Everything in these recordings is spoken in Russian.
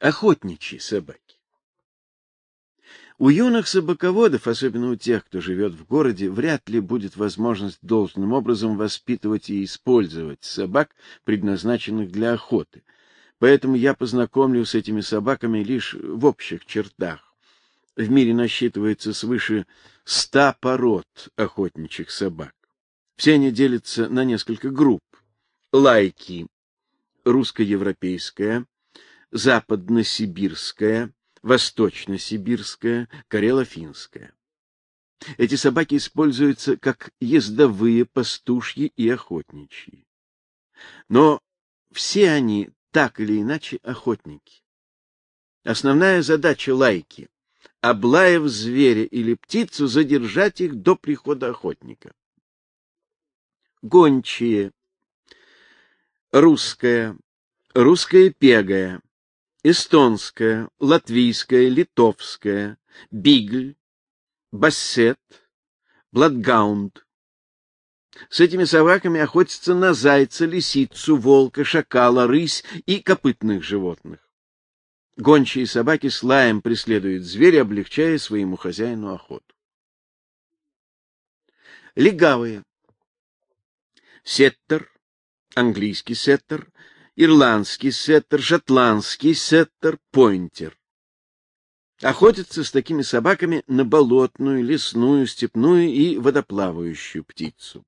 Охотничьи собаки. У юных собаководов, особенно у тех, кто живет в городе, вряд ли будет возможность должным образом воспитывать и использовать собак, предназначенных для охоты. Поэтому я познакомлю с этими собаками лишь в общих чертах. В мире насчитывается свыше ста пород охотничьих собак. Все они делятся на несколько групп. Лайки — русско-европейская, западно-сибирская, восточно-сибирская, карело-финская. Эти собаки используются как ездовые, пастушьи и охотничьи. Но все они так или иначе охотники. Основная задача лайки — облаив зверя или птицу, задержать их до прихода охотника. Гончие. Русская, русская пегая, эстонская, латвийская, литовская, бигль, бассет, бладгаунд. С этими собаками охотятся на зайца, лисицу, волка, шакала, рысь и копытных животных. Гончие собаки с лаем преследуют зверя, облегчая своему хозяину охоту. Легавые. Сеттер, английский сеттер, ирландский сеттер, шотландский сеттер, пойнтер. Охотятся с такими собаками на болотную, лесную, степную и водоплавающую птицу.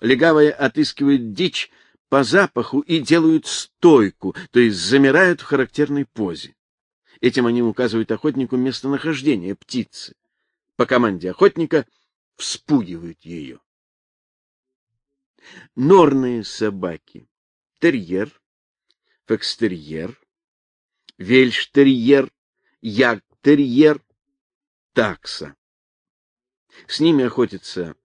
Легавые отыскивают дичь по запаху и делают стойку, то есть замирают в характерной позе. Этим они указывают охотнику местонахождение птицы. По команде охотника вспугивают ее. Норные собаки. Терьер, фокстерьер, вельштерьер, ягтерьер, такса. С ними охотятся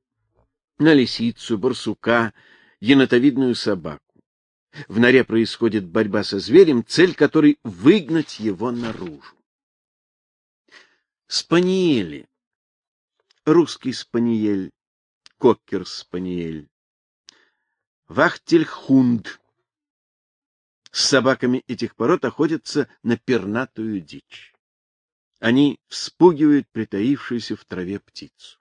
на лисицу, барсука, енотовидную собаку. В норе происходит борьба со зверем, цель которой — выгнать его наружу. Спаниели. Русский спаниель, коккер-спаниель. Вахтельхунд. С собаками этих пород охотятся на пернатую дичь. Они вспугивают притаившуюся в траве птицу.